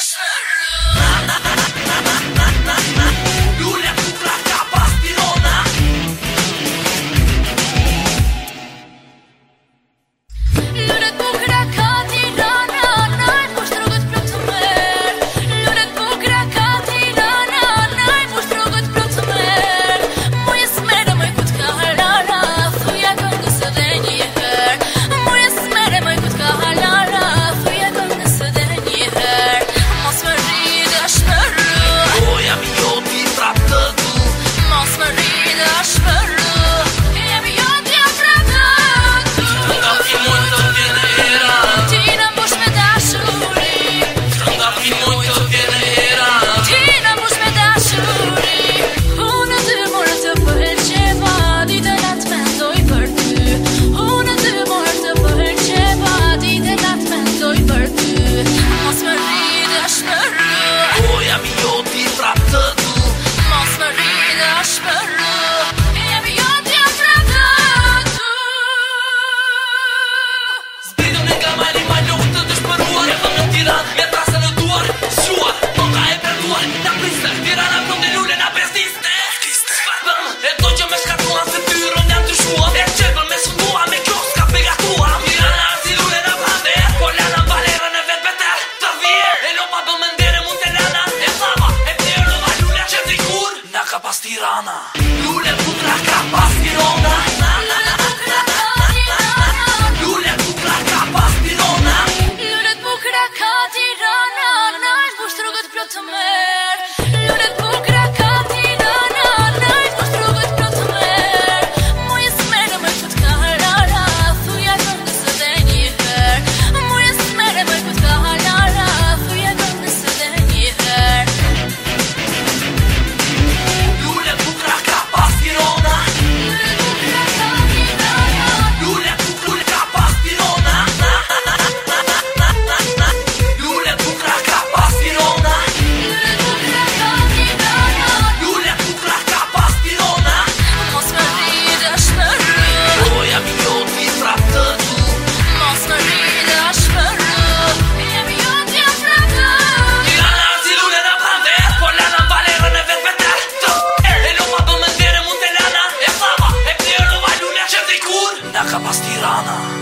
Christmas. tirana Lule putraka, baskin onda. Mastirana.